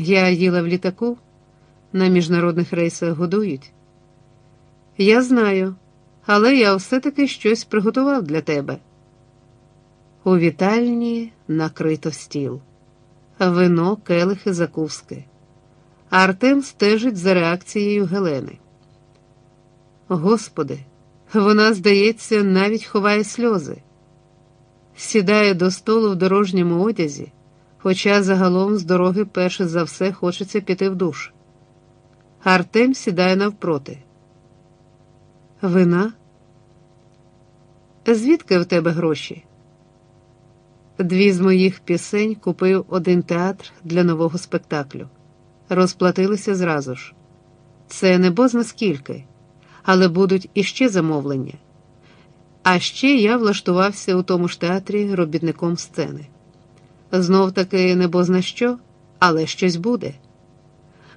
Я їла в літаку, на міжнародних рейсах годують. Я знаю, але я все-таки щось приготував для тебе. У вітальні накрито стіл, вино, келихи, закуски. Артем стежить за реакцією Гелени. Господи, вона, здається, навіть ховає сльози, сідає до столу в дорожньому одязі, хоча загалом з дороги перше за все хочеться піти в душ. Артем сідає навпроти. Вина? Звідки в тебе гроші? Дві з моїх пісень купив один театр для нового спектаклю. Розплатилися зразу ж. Це не бозна скільки, але будуть іще замовлення. А ще я влаштувався у тому ж театрі робітником сцени. Знов таки не бозна що, але щось буде.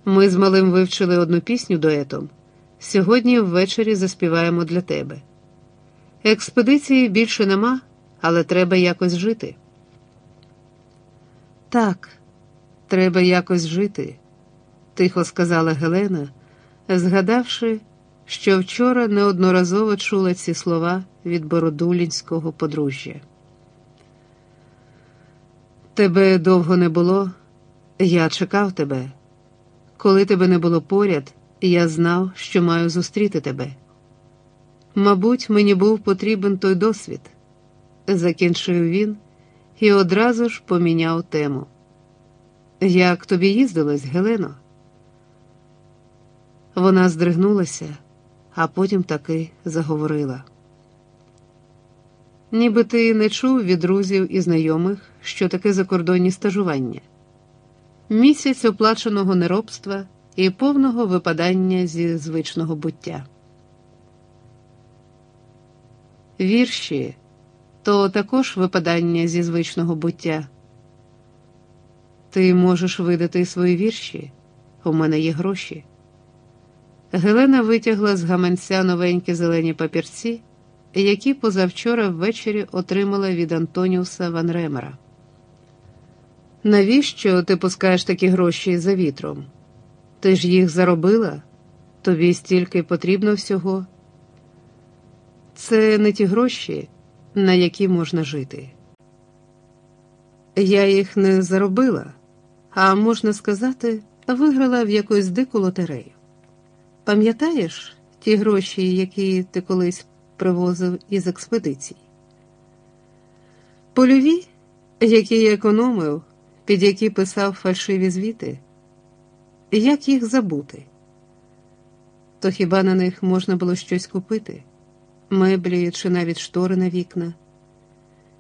Ми з малим вивчили одну пісню дуетом. Сьогодні ввечері заспіваємо для тебе. Експедиції більше нема, але треба якось жити. Так, треба якось жити, тихо сказала Гелена, згадавши, що вчора неодноразово чула ці слова від Бородулінського подружжя. Тебе довго не було, я чекав тебе. Коли тебе не було поряд, я знав, що маю зустріти тебе. Мабуть, мені був потрібен той досвід, закінчив він і одразу ж поміняв тему. Як тобі їздилось, Гелено? Вона здригнулася, а потім таки заговорила. Ніби ти не чув від друзів і знайомих, що таке закордонні стажування, місяць оплаченого неробства і повного випадання зі звичного буття. Вірші то також випадання зі звичного буття. Ти можеш видати свої вірші, у мене є гроші. Гелена витягла з гаманця новенькі зелені папірці, які позавчора ввечері отримала від Антоніуса Ван Ремера. Навіщо ти пускаєш такі гроші за вітром? Ти ж їх заробила, тобі стільки потрібно всього. Це не ті гроші, на які можна жити. Я їх не заробила, а можна сказати, виграла в якусь дику лотерею. Пам'ятаєш ті гроші, які ти колись привозив із експедицій? Польові, які я економив, під які писав фальшиві звіти, як їх забути? То хіба на них можна було щось купити? Меблі чи навіть штори на вікна?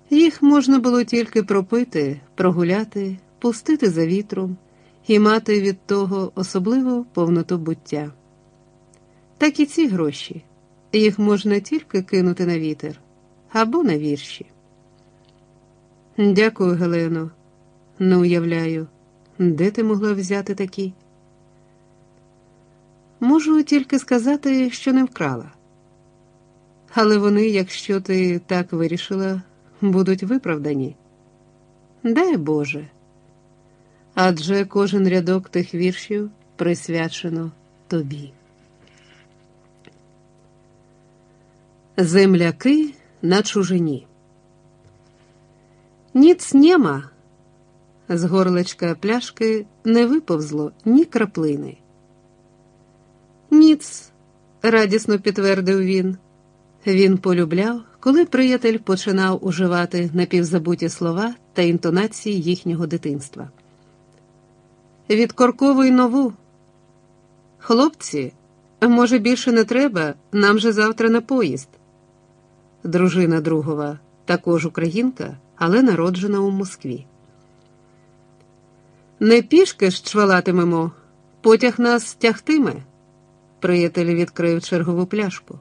Їх можна було тільки пропити, прогуляти, пустити за вітром і мати від того особливу повноту буття. Так і ці гроші, їх можна тільки кинути на вітер або на вірші. Дякую, Гелено. Не уявляю, де ти могла взяти такі? Можу тільки сказати, що не вкрала. Але вони, якщо ти так вирішила, будуть виправдані. Дай Боже. Адже кожен рядок тих віршів присвячено тобі. Земляки на чужині. Ніц нема. З горлечка пляшки не виповзло ні краплини. Ніц, радісно підтвердив він. Він полюбляв, коли приятель починав уживати напівзабуті слова та інтонації їхнього дитинства. Відкорковуй нову. Хлопці, може, більше не треба, нам же завтра на поїзд. Дружина другова, також українка, але народжена у Москві. Не пішки ж чвалатимемо, потяг нас тягтиме. Приятель відкрив чергову пляшку.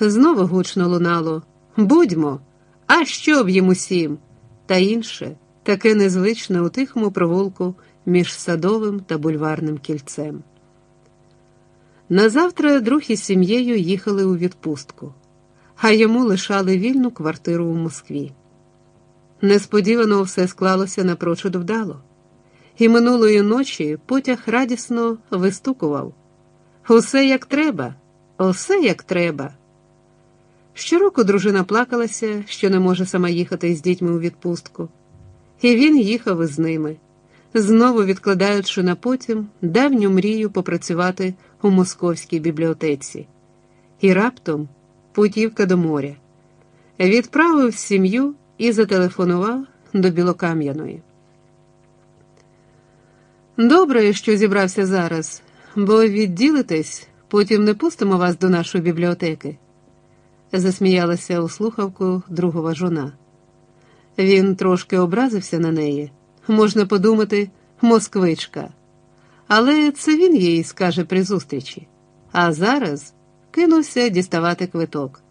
Знову гучно лунало Будьмо, а що б їм усім? Та інше, таке незвичне у тихому провулку між садовим та бульварним кільцем. Назавтра друг із сім'єю їхали у відпустку, а йому лишали вільну квартиру у Москві. Несподівано все склалося напрочуд вдало. і минулої ночі потяг радісно вистукував. Усе як треба, усе як треба. Щороку дружина плакалася, що не може сама їхати з дітьми у відпустку, і він їхав із ними, знову відкладаючи на потім давню мрію попрацювати у московській бібліотеці. І раптом путівка до моря. Відправив сім'ю і зателефонував до Білокам'яної. Добре, що зібрався зараз, бо відділитесь, потім не пустимо вас до нашої бібліотеки, засміялася у слухавку другова жона. Він трошки образився на неї, можна подумати, москвичка. Але це він їй скаже при зустрічі. А зараз кинувся діставати квиток.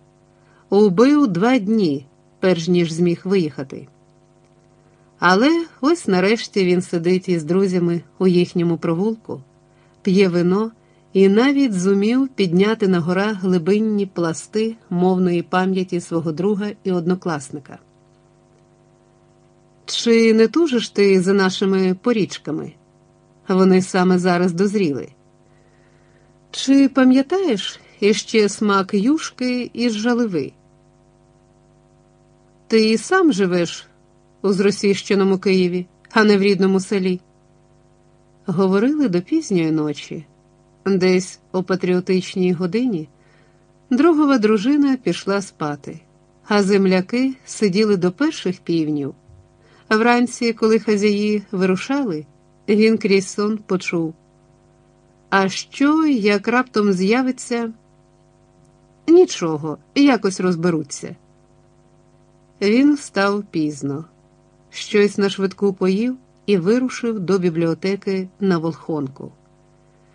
Убив два дні, перш ніж зміг виїхати. Але ось нарешті він сидить із друзями у їхньому провулку, п'є вино і навіть зумів підняти на гора глибинні пласти мовної пам'яті свого друга і однокласника. Чи не тужиш ти за нашими порічками? Вони саме зараз дозріли. Чи пам'ятаєш іще смак юшки із жаливи? Ти і сам живеш у зросійщеному Києві, а не в рідному селі. Говорили до пізньої ночі, десь о патріотичній годині другова дружина пішла спати, а земляки сиділи до перших півнів. Вранці, коли хазяї вирушали, він крізь сон почув. А що, як раптом з'явиться? Нічого, якось розберуться. Він встав пізно щось на швидку поїв і вирушив до бібліотеки на Волхонку.